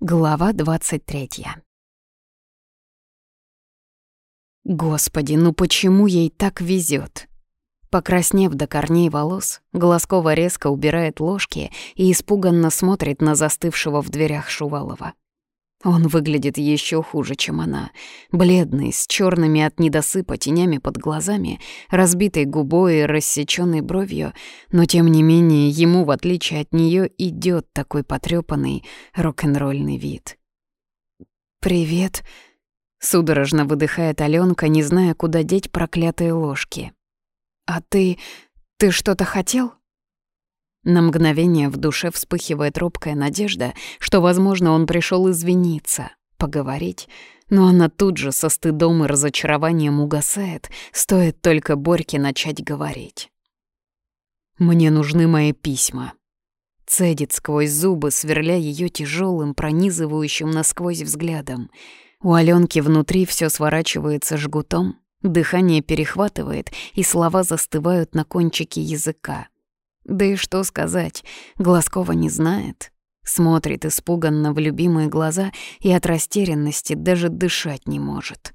Глава 23 Господи, ну почему ей так везет? Покраснев до корней волос, Глазкова резко убирает ложки и испуганно смотрит на застывшего в дверях Шувалова. Он выглядит еще хуже, чем она. Бледный, с черными от недосыпа тенями под глазами, разбитой губой и рассеченной бровью, но тем не менее ему, в отличие от нее, идет такой потрепанный рок-н-ролльный вид. «Привет», — судорожно выдыхает Аленка, не зная, куда деть проклятые ложки. «А ты... ты что-то хотел?» На мгновение в душе вспыхивает робкая надежда, что, возможно, он пришел извиниться, поговорить, но она тут же со стыдом и разочарованием угасает, стоит только Борьке начать говорить. «Мне нужны мои письма», цедит сквозь зубы, сверля ее тяжелым, пронизывающим насквозь взглядом. У Аленки внутри все сворачивается жгутом, дыхание перехватывает, и слова застывают на кончике языка. Да и что сказать, Глазкова не знает. Смотрит испуганно в любимые глаза и от растерянности даже дышать не может.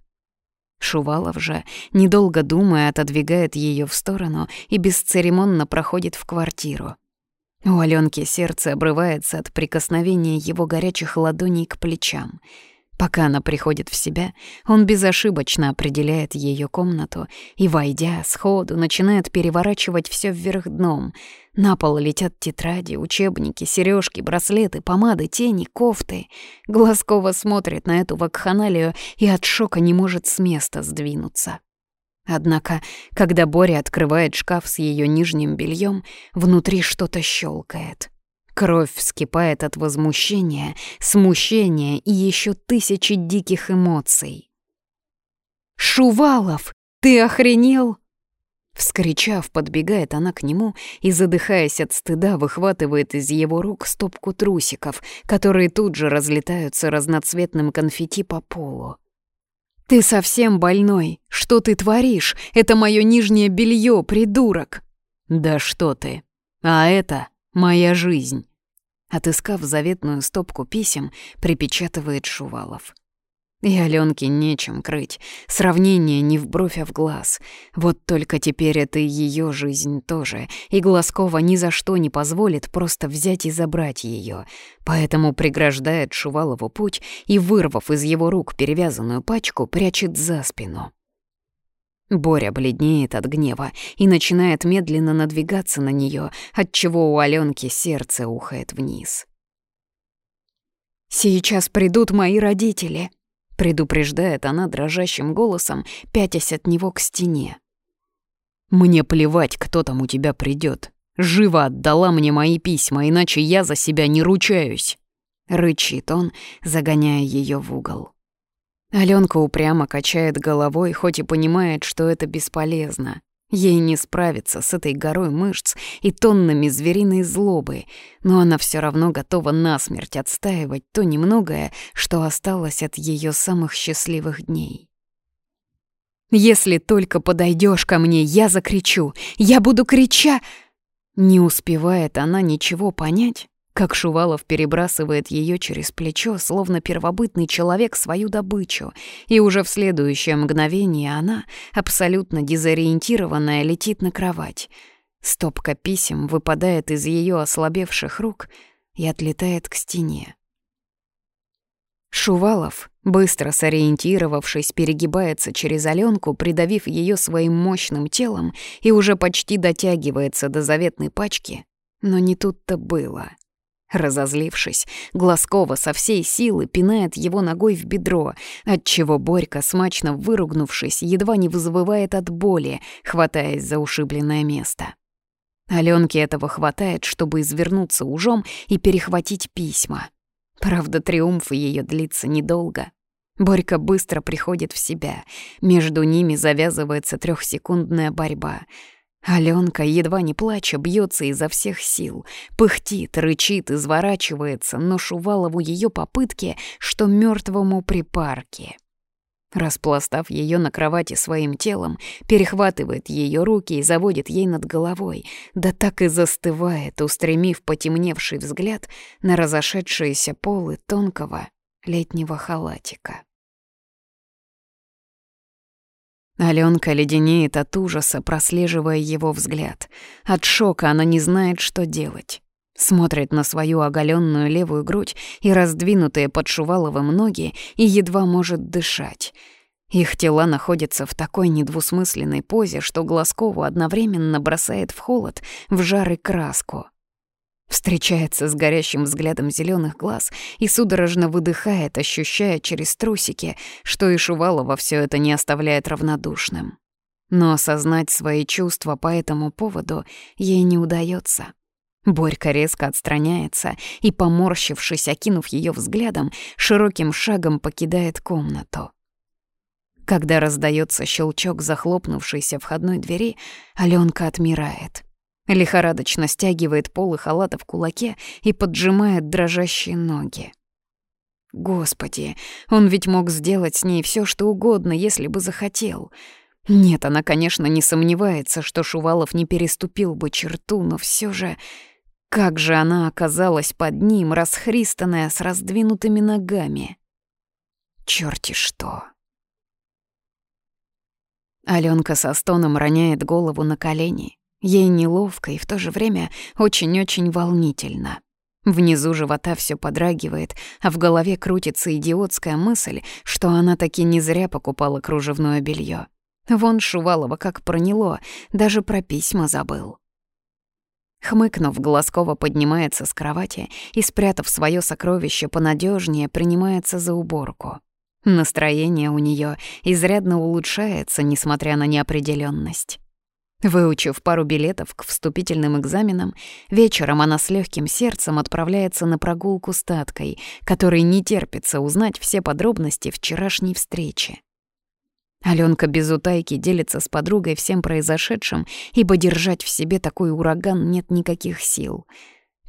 Шувалов же, недолго думая, отодвигает ее в сторону и бесцеремонно проходит в квартиру. У Алёнки сердце обрывается от прикосновения его горячих ладоней к плечам — Пока она приходит в себя, он безошибочно определяет ее комнату и, войдя сходу, начинает переворачивать все вверх дном. На пол летят тетради, учебники, сережки, браслеты, помады, тени, кофты. Глазкова смотрит на эту вакханалию и от шока не может с места сдвинуться. Однако, когда Боря открывает шкаф с ее нижним бельем, внутри что-то щелкает. Кровь вскипает от возмущения, смущения и еще тысячи диких эмоций. «Шувалов, ты охренел?» Вскричав, подбегает она к нему и, задыхаясь от стыда, выхватывает из его рук стопку трусиков, которые тут же разлетаются разноцветным конфетти по полу. «Ты совсем больной! Что ты творишь? Это мое нижнее белье, придурок!» «Да что ты! А это Моя жизнь. Отыскав заветную стопку писем, припечатывает Шувалов. И Алёнке нечем крыть, сравнение не в бровь, а в глаз. Вот только теперь это её жизнь тоже, и Глазкова ни за что не позволит просто взять и забрать её, поэтому преграждает Шувалову путь и, вырвав из его рук перевязанную пачку, прячет за спину. Боря бледнеет от гнева и начинает медленно надвигаться на нее, отчего у Аленки сердце ухает вниз. «Сейчас придут мои родители», — предупреждает она дрожащим голосом, пятясь от него к стене. «Мне плевать, кто там у тебя придет. Живо отдала мне мои письма, иначе я за себя не ручаюсь», — рычит он, загоняя ее в угол. Алёнка упрямо качает головой, хоть и понимает, что это бесполезно. Ей не справиться с этой горой мышц и тоннами звериной злобы, но она все равно готова насмерть отстаивать то немногое, что осталось от ее самых счастливых дней. «Если только подойдешь ко мне, я закричу! Я буду крича...» Не успевает она ничего понять, как Шувалов перебрасывает ее через плечо, словно первобытный человек свою добычу, и уже в следующее мгновение она, абсолютно дезориентированная, летит на кровать. Стопка писем выпадает из ее ослабевших рук и отлетает к стене. Шувалов, быстро сориентировавшись, перегибается через Аленку, придавив ее своим мощным телом и уже почти дотягивается до заветной пачки, но не тут-то было. Разозлившись, Глазкова со всей силы пинает его ногой в бедро, отчего Борька, смачно выругнувшись, едва не вызывает от боли, хватаясь за ушибленное место. Алёнке этого хватает, чтобы извернуться ужом и перехватить письма. Правда, триумф ее длится недолго. Борька быстро приходит в себя. Между ними завязывается трехсекундная борьба — Аленка, едва не плача, бьется изо всех сил, пыхтит, рычит, изворачивается, но Шувалову ее попытки, что мертвому припарке. Распластав ее на кровати своим телом, перехватывает ее руки и заводит ей над головой, да так и застывает, устремив потемневший взгляд на разошедшиеся полы тонкого летнего халатика. Аленка леденеет от ужаса, прослеживая его взгляд. От шока она не знает, что делать. Смотрит на свою оголенную левую грудь и раздвинутые под Шуваловым ноги и едва может дышать. Их тела находятся в такой недвусмысленной позе, что Глазкову одновременно бросает в холод, в жар и краску. Встречается с горящим взглядом зеленых глаз и судорожно выдыхает, ощущая через трусики, что и Шувалова все это не оставляет равнодушным. Но осознать свои чувства по этому поводу ей не удается. Борька резко отстраняется и, поморщившись, окинув ее взглядом, широким шагом покидает комнату. Когда раздается щелчок захлопнувшейся входной двери, Аленка отмирает. Лихорадочно стягивает полы халата в кулаке и поджимает дрожащие ноги. Господи, он ведь мог сделать с ней все, что угодно, если бы захотел. Нет, она, конечно, не сомневается, что Шувалов не переступил бы черту, но все же как же она оказалась под ним, расхристанная с раздвинутыми ногами? Чёрти что! Алёнка со стоном роняет голову на колени. Ей неловко и в то же время очень-очень волнительно. Внизу живота всё подрагивает, а в голове крутится идиотская мысль, что она таки не зря покупала кружевное белье. Вон Шувалова как проняло, даже про письма забыл. Хмыкнув, Глазкова поднимается с кровати и, спрятав свое сокровище понадежнее, принимается за уборку. Настроение у нее изрядно улучшается, несмотря на неопределенность. Выучив пару билетов к вступительным экзаменам, вечером она с легким сердцем отправляется на прогулку с Таткой, которой не терпится узнать все подробности вчерашней встречи. Алёнка без утайки делится с подругой всем произошедшим, ибо держать в себе такой ураган нет никаких сил.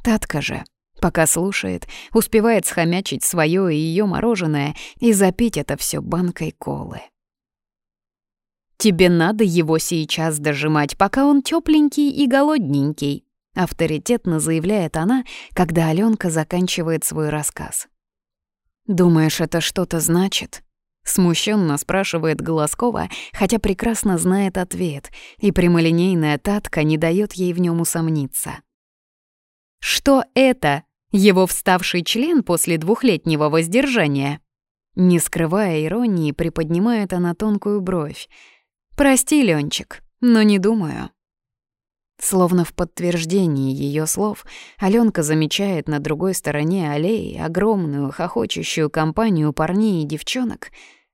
Татка же, пока слушает, успевает схомячить своё и её мороженое и запить это всё банкой колы. «Тебе надо его сейчас дожимать, пока он тёпленький и голодненький», авторитетно заявляет она, когда Алёнка заканчивает свой рассказ. «Думаешь, это что-то значит?» Смущенно спрашивает Голоскова, хотя прекрасно знает ответ, и прямолинейная татка не дает ей в нем усомниться. «Что это? Его вставший член после двухлетнего воздержания?» Не скрывая иронии, приподнимает она тонкую бровь. «Прости, Ленчик, но не думаю». Словно в подтверждении ее слов, Аленка замечает на другой стороне аллеи огромную хохочущую компанию парней и девчонок,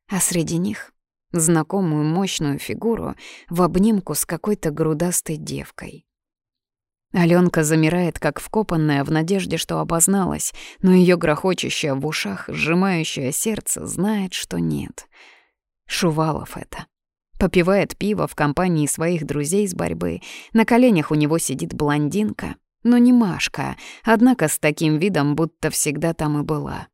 а среди них — знакомую мощную фигуру в обнимку с какой-то грудастой девкой. Аленка замирает, как вкопанная, в надежде, что обозналась, но ее грохочущее в ушах, сжимающее сердце, знает, что нет. Шувалов это. Попивает пиво в компании своих друзей с борьбы. На коленях у него сидит блондинка, но не Машка, однако с таким видом, будто всегда там и была.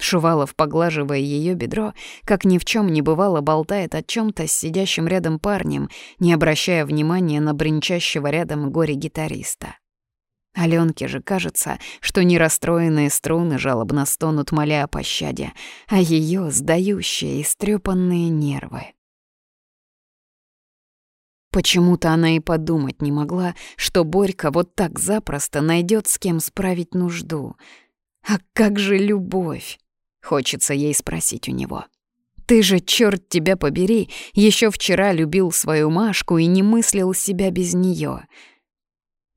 Шувалов, поглаживая ее бедро, как ни в чем не бывало, болтает о чем то с сидящим рядом парнем, не обращая внимания на бренчащего рядом горе-гитариста. Аленке же кажется, что нерастроенные струны жалобно стонут, моля о пощаде, а ее сдающие, истрепанные нервы. Почему-то она и подумать не могла, что Борька вот так запросто найдет с кем справить нужду. А как же любовь? Хочется ей спросить у него. Ты же, черт тебя побери, еще вчера любил свою Машку и не мыслил себя без нее.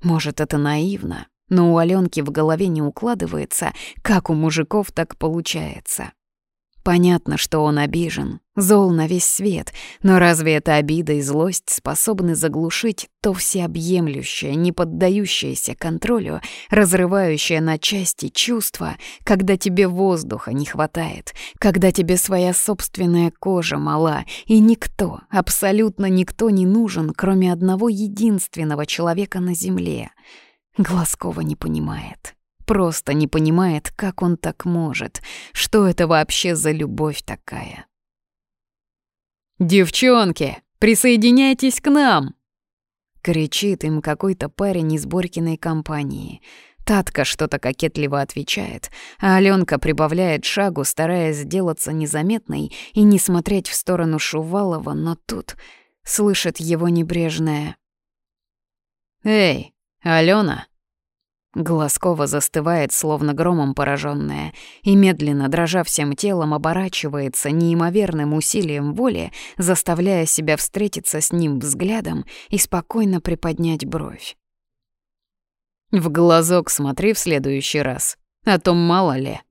Может, это наивно, но у Аленки в голове не укладывается, как у мужиков так получается. Понятно, что он обижен, зол на весь свет, но разве эта обида и злость способны заглушить то всеобъемлющее, не поддающееся контролю, разрывающее на части чувство, когда тебе воздуха не хватает, когда тебе своя собственная кожа мала, и никто, абсолютно никто не нужен, кроме одного единственного человека на земле? Глазкова не понимает просто не понимает, как он так может, что это вообще за любовь такая. «Девчонки, присоединяйтесь к нам!» Кричит им какой-то парень из Борькиной компании. Татка что-то кокетливо отвечает, а Алёнка прибавляет шагу, стараясь сделаться незаметной и не смотреть в сторону Шувалова, но тут слышит его небрежное «Эй, Алена!» Глазкова застывает, словно громом пораженная, и медленно, дрожа всем телом, оборачивается неимоверным усилием воли, заставляя себя встретиться с ним взглядом и спокойно приподнять бровь. «В глазок смотри в следующий раз, а то мало ли».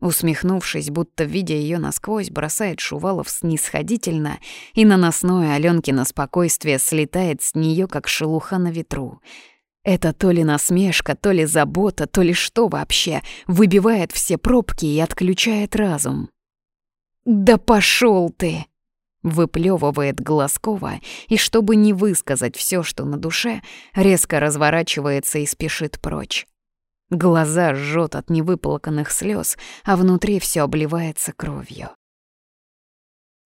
Усмехнувшись, будто видя ее насквозь, бросает Шувалов снисходительно, и наносное Алёнкино спокойствие слетает с нее, как шелуха на ветру — это то ли насмешка, то ли забота, то ли что вообще, выбивает все пробки и отключает разум. «Да пошел ты!» Выплевывает Глазкова, и чтобы не высказать все, что на душе, резко разворачивается и спешит прочь. Глаза жжет от невыплаканных слез, а внутри все обливается кровью.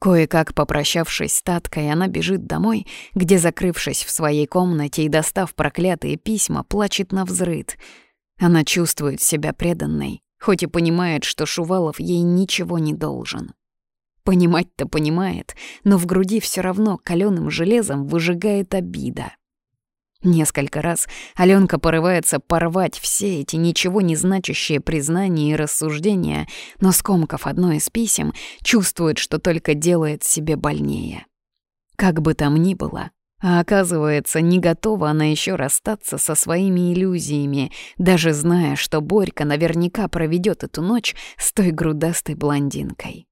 Кое-как попрощавшись с Таткой, она бежит домой, где, закрывшись в своей комнате и достав проклятые письма, плачет на взрыд. Она чувствует себя преданной, хоть и понимает, что Шувалов ей ничего не должен. Понимать-то понимает, но в груди все равно каленым железом выжигает обида. Несколько раз Алёнка порывается порвать все эти ничего не значащие признания и рассуждения, но, скомкав одно из писем, чувствует, что только делает себе больнее. Как бы там ни было, а оказывается, не готова она еще расстаться со своими иллюзиями, даже зная, что Борька наверняка проведет эту ночь с той грудастой блондинкой.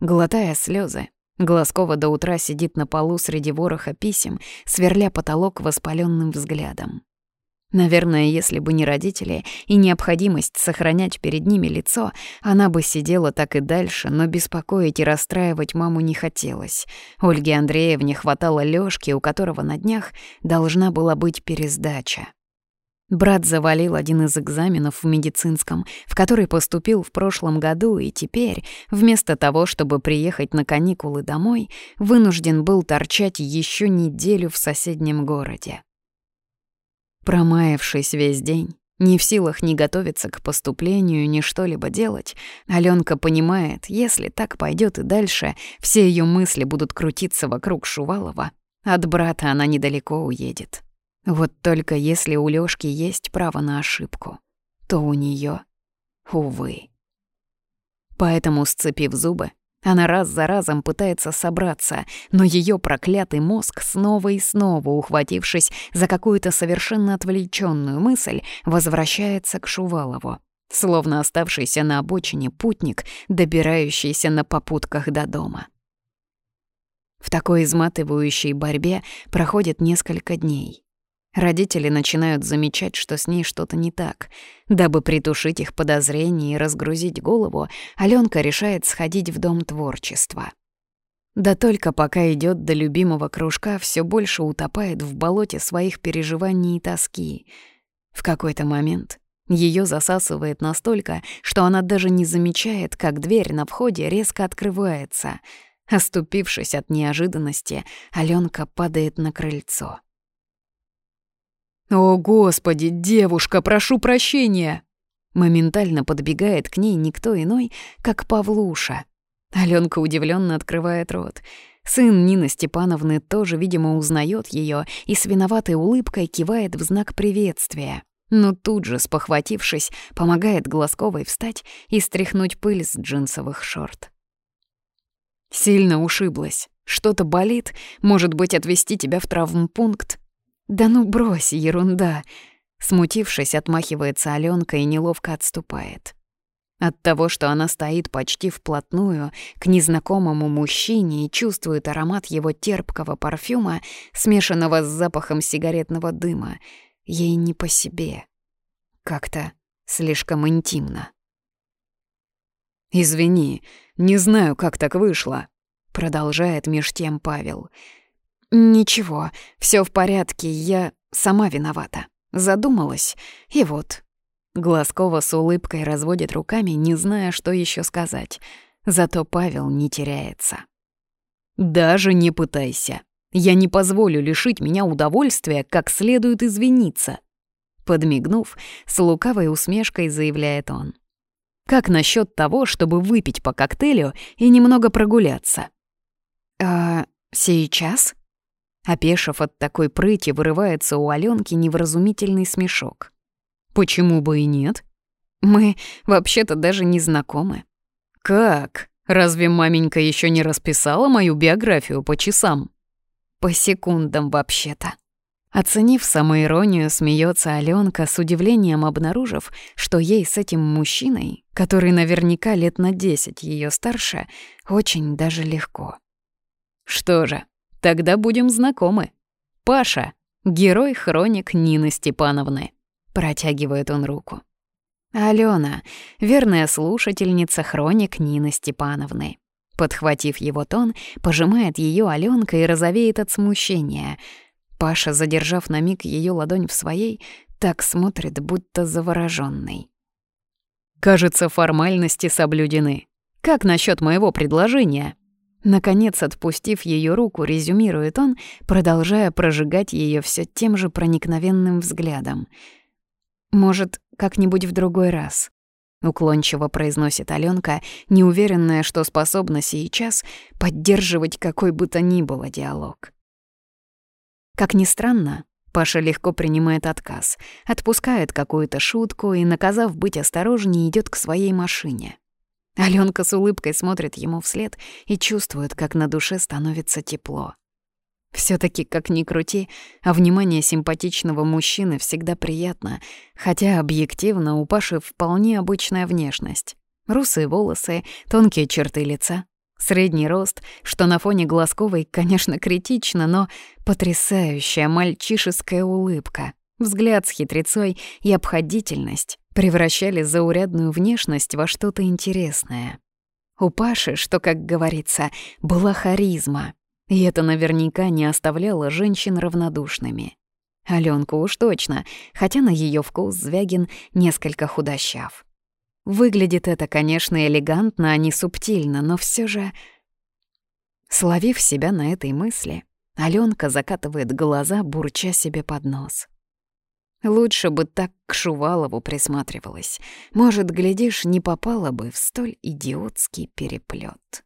Глотая слезы, Глазкова до утра сидит на полу среди вороха писем, сверля потолок воспаленным взглядом. Наверное, если бы не родители и необходимость сохранять перед ними лицо, она бы сидела так и дальше, но беспокоить и расстраивать маму не хотелось. Ольге Андреевне хватало Лёшки, у которого на днях должна была быть пересдача. Брат завалил один из экзаменов в медицинском, в который поступил в прошлом году, и теперь, вместо того, чтобы приехать на каникулы домой, вынужден был торчать еще неделю в соседнем городе. Промаявшись весь день, не в силах ни готовиться к поступлению, ни что-либо делать, Алёнка понимает, если так пойдет и дальше, все ее мысли будут крутиться вокруг Шувалова, от брата она недалеко уедет. Вот только если у Лёшки есть право на ошибку, то у неё, увы. Поэтому, сцепив зубы, она раз за разом пытается собраться, но её проклятый мозг снова и снова, ухватившись за какую-то совершенно отвлечённую мысль, возвращается к Шувалову, словно оставшийся на обочине путник, добирающийся на попутках до дома. В такой изматывающей борьбе проходит несколько дней. Родители начинают замечать, что с ней что-то не так. Дабы притушить их подозрения и разгрузить голову, Алёнка решает сходить в Дом творчества. Да только пока идёт до любимого кружка, всё больше утопает в болоте своих переживаний и тоски. В какой-то момент её засасывает настолько, что она даже не замечает, как дверь на входе резко открывается. Оступившись от неожиданности, Алёнка падает на крыльцо. «О, Господи, девушка, прошу прощения!» Моментально подбегает к ней никто иной, как Павлуша. Алёнка удивленно открывает рот. Сын Нины Степановны тоже, видимо, узнает ее и с виноватой улыбкой кивает в знак приветствия. Но тут же, спохватившись, помогает Глазковой встать и стряхнуть пыль с джинсовых шорт. «Сильно ушиблась. Что-то болит? Может быть, отвезти тебя в травмпункт?» «Да ну брось, ерунда!» Смутившись, отмахивается Алёнка и неловко отступает. От того, что она стоит почти вплотную к незнакомому мужчине и чувствует аромат его терпкого парфюма, смешанного с запахом сигаретного дыма, ей не по себе. Как-то слишком интимно. «Извини, не знаю, как так вышло», — продолжает меж тем Павел. «Ничего, все в порядке, я сама виновата. Задумалась, и вот». Глазкова с улыбкой разводит руками, не зная, что еще сказать. Зато Павел не теряется. «Даже не пытайся. Я не позволю лишить меня удовольствия, как следует извиниться». Подмигнув, с лукавой усмешкой заявляет он. «Как насчет того, чтобы выпить по коктейлю и немного прогуляться?» «А сейчас?» Опешив от такой прыти, вырывается у Аленки невразумительный смешок. «Почему бы и нет? Мы вообще-то даже не знакомы». «Как? Разве маменька еще не расписала мою биографию по часам?» «По секундам вообще-то». Оценив самоиронию, смеется Аленка с удивлением обнаружив, что ей с этим мужчиной, который наверняка лет на десять ее старше, очень даже легко. Что же, тогда будем знакомы. Паша, герой хроник Нины Степановны. Протягивает он руку. Алена, верная слушательница хроник Нины Степановны. Подхватив его тон, пожимает ее Аленка и розовеет от смущения. Паша, задержав на миг ее ладонь в своей, так смотрит, будто завороженный. «Кажется, формальности соблюдены. Как насчет моего предложения?» Наконец, отпустив ее руку, резюмирует он, продолжая прожигать ее все тем же проникновенным взглядом. «Может, как-нибудь в другой раз?» Уклончиво произносит Аленка, неуверенная, что способна сейчас поддерживать какой бы то ни было диалог. Как ни странно, Паша легко принимает отказ, отпускает какую-то шутку и, наказав быть осторожнее, идет к своей машине. Аленка с улыбкой смотрит ему вслед и чувствует, как на душе становится тепло. все таки как ни крути, а внимание симпатичного мужчины всегда приятно, хотя объективно у Паши вполне обычная внешность. Русые волосы, тонкие черты лица, средний рост, что на фоне Глазковой, конечно, критично, но потрясающая мальчишеская улыбка, взгляд с хитрецой и обходительность, превращали заурядную внешность во что-то интересное. У Паши, что, как говорится, была харизма, и это наверняка не оставляло женщин равнодушными. Алёнку уж точно, хотя на её вкус Звягин несколько худощав. Выглядит это, конечно, элегантно, а не субтильно, но всё же... Словив себя на этой мысли, Алёнка закатывает глаза, бурча себе под нос. Лучше бы так к Шувалову присматривалась. Может, глядишь, не попала бы в столь идиотский переплет.